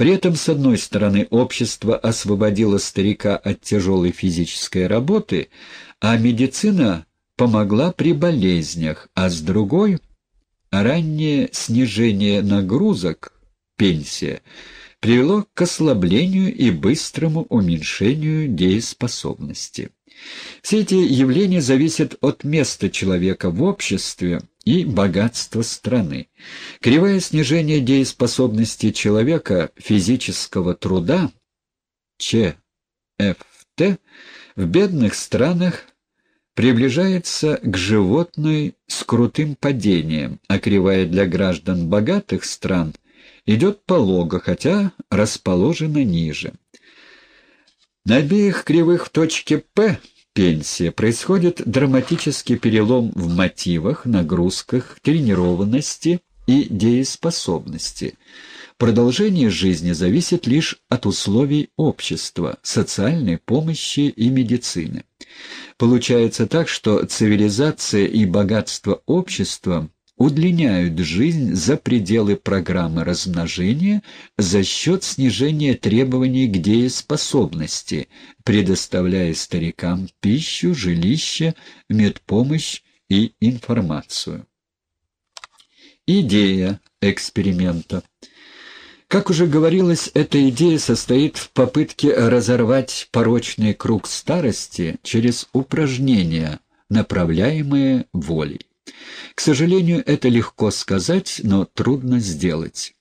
При этом, с одной стороны, общество освободило старика от тяжелой физической работы, а медицина помогла при болезнях, а с другой — раннее снижение нагрузок, пенсия, привело к ослаблению и быстрому уменьшению дееспособности. Все эти явления зависят от места человека в обществе и богатства страны. Кривое снижение дееспособности человека физического труда ЧФТ в бедных странах приближается к животной с крутым падением, а кривая для граждан богатых стран идет полого, хотя расположена ниже. На обеих кривых в точке «П» пенсия происходит драматический перелом в мотивах, нагрузках, тренированности и дееспособности. Продолжение жизни зависит лишь от условий общества, социальной помощи и медицины. Получается так, что цивилизация и богатство общества удлиняют жизнь за пределы программы размножения за счет снижения требований к дееспособности, предоставляя старикам пищу, жилище, медпомощь и информацию. Идея эксперимента. Как уже говорилось, эта идея состоит в попытке разорвать порочный круг старости через упражнения, направляемые волей. К сожалению, это легко сказать, но трудно сделать.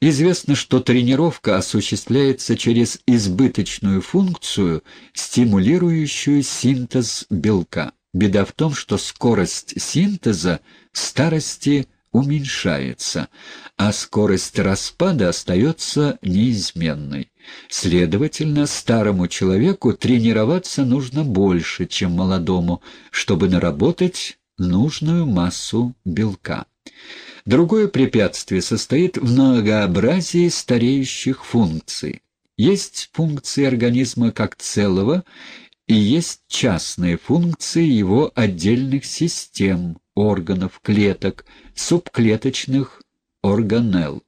Известно, что тренировка осуществляется через избыточную функцию, стимулирующую синтез белка. Беда в том, что скорость синтеза старости уменьшается, а скорость распада остается неизменной. Следовательно, старому человеку тренироваться нужно больше, чем молодому, чтобы наработать нужную массу белка. Другое препятствие состоит в многообразии стареющих функций. Есть функции организма как целого и есть частные функции его отдельных систем, органов, клеток, субклеточных органелл.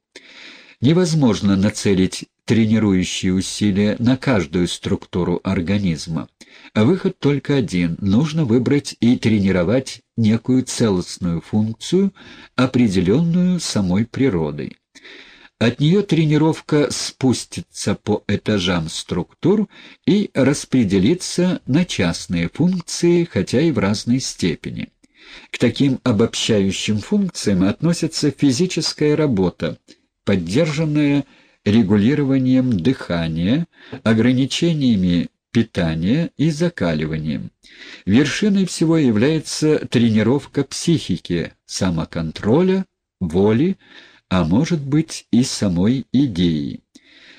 Невозможно нацелить тренирующие усилия на каждую структуру организма. Выход только один – нужно выбрать и тренировать некую целостную функцию, определенную самой природой. От нее тренировка спустится по этажам структур и распределится на частные функции, хотя и в разной степени. К таким обобщающим функциям относится физическая работа, поддержанная регулированием дыхания, ограничениями питания и закаливанием. Вершиной всего является тренировка психики, самоконтроля, воли, а может быть и самой идеи.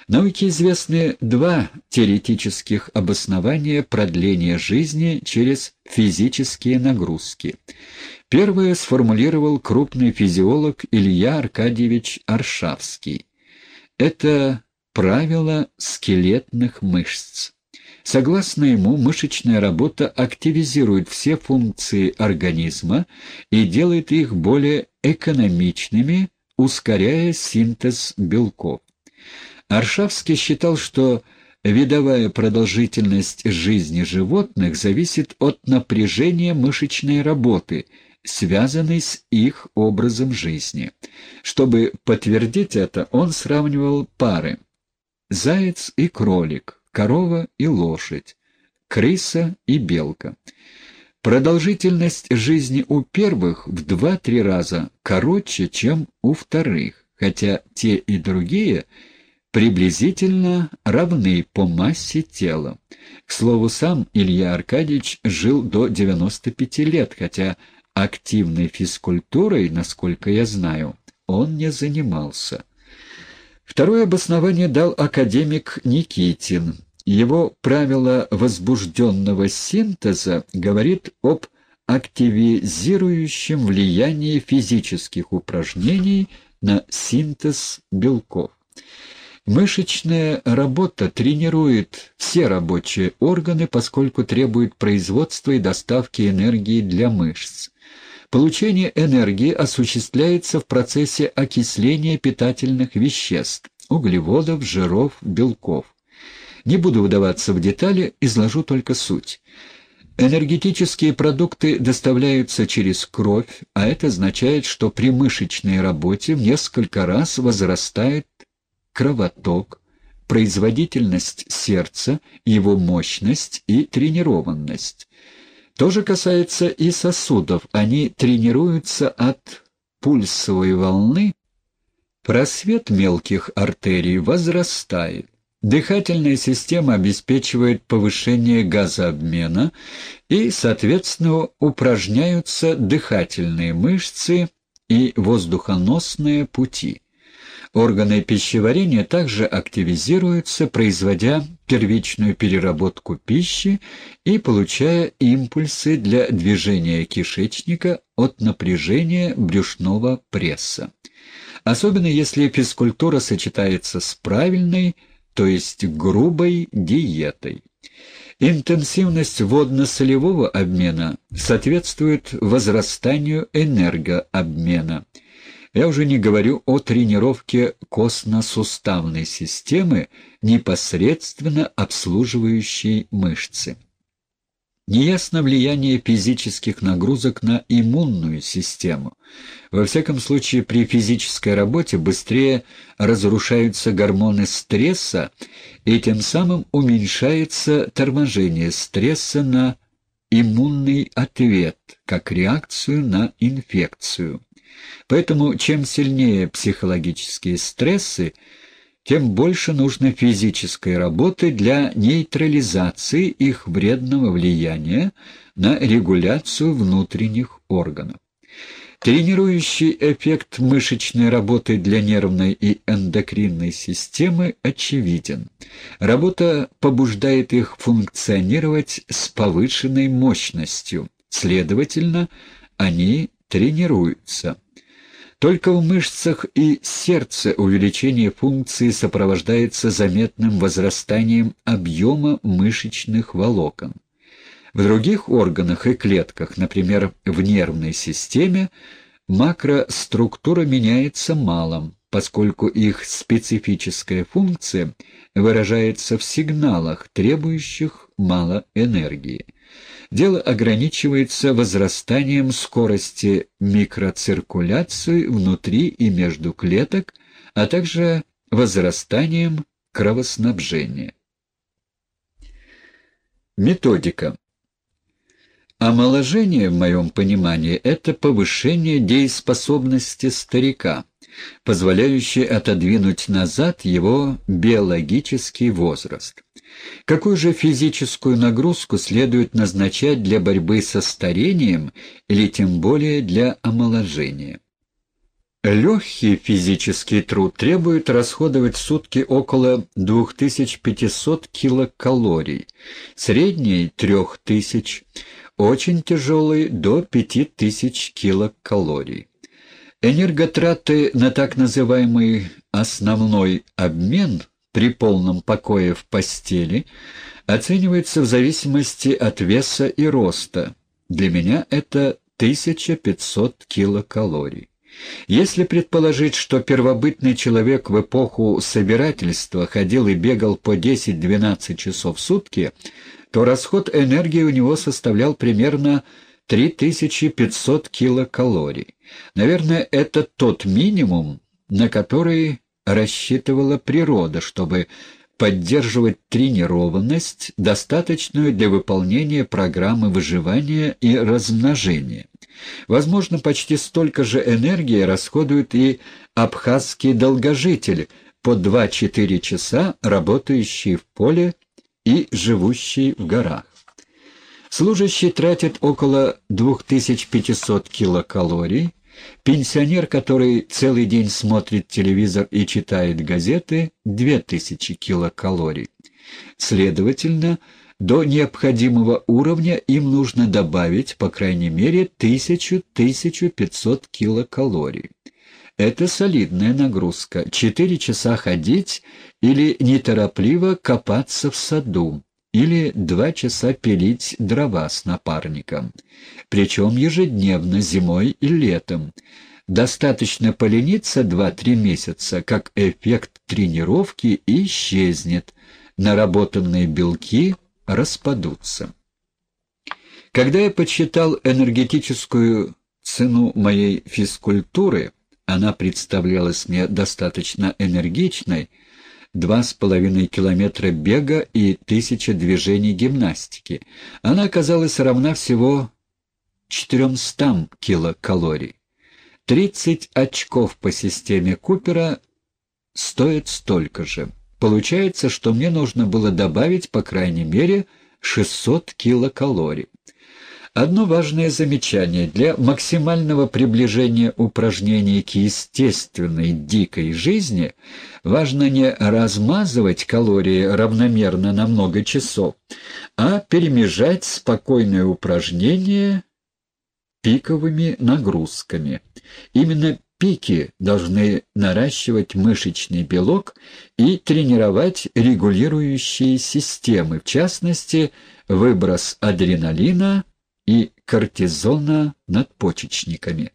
Науке известны два теоретических обоснования продления жизни через физические нагрузки. Первое сформулировал крупный физиолог Илья Аркадьевич Аршавский. Это правило скелетных мышц. Согласно ему, мышечная работа активизирует все функции организма и делает их более экономичными, ускоряя синтез белков. Аршавский считал, что видовая продолжительность жизни животных зависит от напряжения мышечной работы, связанной с их образом жизни. Чтобы подтвердить это, он сравнивал пары «заяц и кролик», «корова и лошадь», «крыса и белка». Продолжительность жизни у первых в два-три раза короче, чем у вторых, хотя те и другие – приблизительно равны по массе тела. К слову, сам Илья Аркадьевич жил до 95 лет, хотя активной физкультурой, насколько я знаю, он не занимался. Второе обоснование дал академик Никитин. Его правило возбужденного синтеза говорит об активизирующем влиянии физических упражнений на синтез белков. Мышечная работа тренирует все рабочие органы, поскольку требует производства и доставки энергии для мышц. Получение энергии осуществляется в процессе окисления питательных веществ. углеводов, жиров, белков. Не буду вдаваться в детали, изложу только суть. Энергетические продукты доставляются через кровь, а это означает, что при мышечной работе в несколько раз возрастает кровоток, производительность сердца, его мощность и тренированность. То же касается и сосудов. Они тренируются от пульсовой волны. Просвет мелких артерий возрастает. Дыхательная система обеспечивает повышение газообмена и, соответственно, упражняются дыхательные мышцы и воздухоносные пути. Органы пищеварения также активизируются, производя первичную переработку пищи и получая импульсы для движения кишечника от напряжения брюшного пресса. Особенно если физкультура сочетается с правильной, то есть грубой диетой. Интенсивность водно-солевого обмена соответствует возрастанию энергообмена – я уже не говорю о тренировке костно-суставной системы, непосредственно обслуживающей мышцы. Неясно влияние физических нагрузок на иммунную систему. Во всяком случае, при физической работе быстрее разрушаются гормоны стресса, и тем самым уменьшается торможение стресса на иммунный ответ, как реакцию на инфекцию. Поэтому чем сильнее психологические стрессы, тем больше нужно физической работы для нейтрализации их вредного влияния на регуляцию внутренних органов. Тренирующий эффект мышечной работы для нервной и эндокринной системы очевиден. Работа побуждает их функционировать с повышенной мощностью, следовательно, они тренируются. Только в мышцах и сердце увеличение функции сопровождается заметным возрастанием объема мышечных волокон. В других органах и клетках, например, в нервной системе, макроструктура меняется малым, поскольку их специфическая функция выражается в сигналах, требующих мало энергии. Дело ограничивается возрастанием скорости микроциркуляции внутри и между клеток, а также возрастанием кровоснабжения. Методика. Омоложение, в моем понимании, это повышение дееспособности старика, позволяющее отодвинуть назад его биологический возраст. Какую же физическую нагрузку следует назначать для борьбы со старением или тем более для омоложения? Легкий физический труд требует расходовать в сутки около 2500 килокалорий, средний – 3000, очень тяжелый – до 5000 килокалорий. Энерготраты на так называемый «основной обмен» при полном покое в постели оценивается в зависимости от веса и роста. Для меня это 1500 килокалорий. Если предположить, что первобытный человек в эпоху собирательства ходил и бегал по 10-12 часов в сутки, то расход энергии у него составлял примерно 3500 килокалорий. Наверное, это тот минимум, на который рассчитывала природа, чтобы поддерживать тренированность, достаточную для выполнения программы выживания и размножения. Возможно, почти столько же энергии расходует и абхазский долгожитель, по 2-4 часа работающий в поле и живущий в горах. Служащий тратит около 2500 килокалорий, Пенсионер, который целый день смотрит телевизор и читает газеты, 2000 килокалорий. Следовательно, до необходимого уровня им нужно добавить, по крайней мере, 1000-1500 килокалорий. Это солидная нагрузка. Четыре часа ходить или неторопливо копаться в саду или два часа пилить дрова с напарником, причем ежедневно, зимой и летом. Достаточно полениться 2-3 месяца, как эффект тренировки исчезнет, наработанные белки распадутся. Когда я подсчитал энергетическую цену моей физкультуры, она представлялась мне достаточно энергичной, два с половиной километра бега и тысяча движений гимнастики. Она оказалась равна всего 400 килокалорий. 30 очков по системе Купера стоят столько же. Получается, что мне нужно было добавить, по крайней мере, 600 килокалорий. Одно важное замечание. Для максимального приближения упражнений к естественной дикой жизни важно не размазывать калории равномерно на много часов, а перемежать спокойное упражнение пиковыми нагрузками. Именно пики должны наращивать мышечный белок и тренировать регулирующие системы, в частности, выброс адреналина и кортизона над почечниками.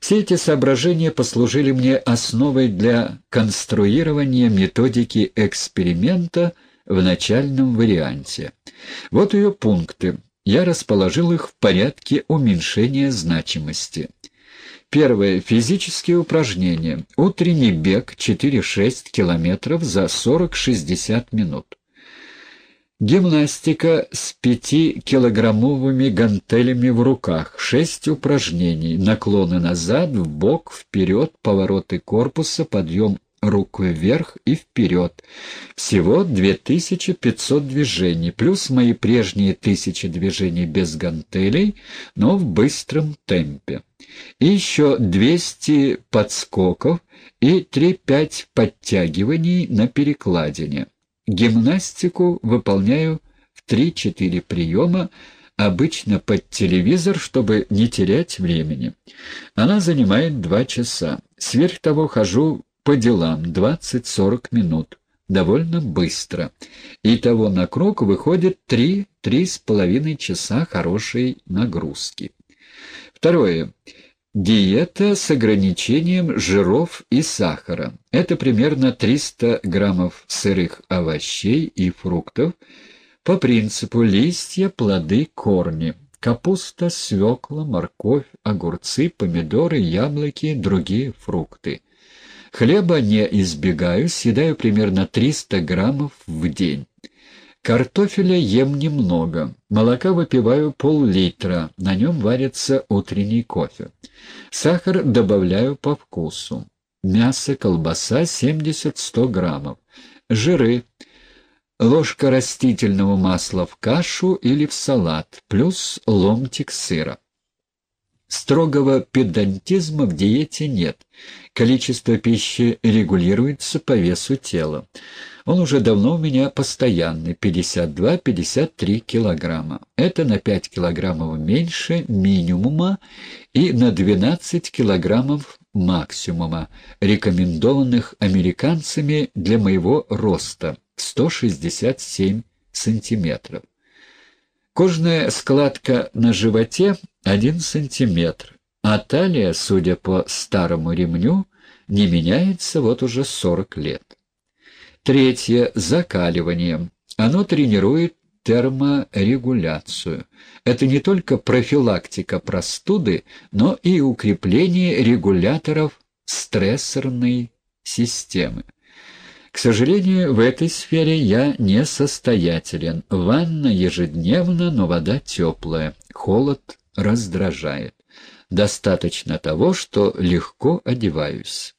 Все эти соображения послужили мне основой для конструирования методики эксперимента в начальном варианте. Вот ее пункты я расположил их в порядке уменьшения значимости. Первое. Физические упражнения. Утренний бег 4-6 километров за 40-60 минут. Гимнастика с 5-килограммовыми гантелями в руках. 6 упражнений. Наклоны назад, в бок, вперед, повороты корпуса, подъем руку вверх и вперед. Всего 2500 движений, плюс мои прежние тысячи движений без гантелей, но в быстром темпе. И еще 200 подскоков и 3-5 подтягиваний на перекладине. Гимнастику выполняю в 3-4 приема, обычно под телевизор, чтобы не терять времени. Она занимает два часа. Сверх того хожу по делам 20-40 минут. Довольно быстро. Итого на круг выходит 3-3,5 часа хорошей нагрузки. Второе. Диета с ограничением жиров и сахара. Это примерно 300 граммов сырых овощей и фруктов по принципу листья, плоды, корни. Капуста, свекла, морковь, огурцы, помидоры, яблоки, другие фрукты. Хлеба не избегаю, съедаю примерно 300 граммов в день. Картофеля ем немного, молока выпиваю пол-литра, на нем варится утренний кофе. Сахар добавляю по вкусу. Мясо, колбаса 70-100 граммов. Жиры. Ложка растительного масла в кашу или в салат, плюс ломтик сыра. Строгого педантизма в диете нет. Количество пищи регулируется по весу тела. Он уже давно у меня постоянный, 52-53 килограмма. Это на 5 килограммов меньше минимума и на 12 килограммов максимума, рекомендованных американцами для моего роста 167 сантиметров. Кожная складка на животе один сантиметр, а талия, судя по старому ремню, не меняется вот уже сорок лет. Третье – закаливание. Оно тренирует терморегуляцию. Это не только профилактика простуды, но и укрепление регуляторов стрессорной системы. К сожалению, в этой сфере я не состоятелен. Ванна ежедневно, но вода теплая. Холод раздражает. Достаточно того, что легко одеваюсь.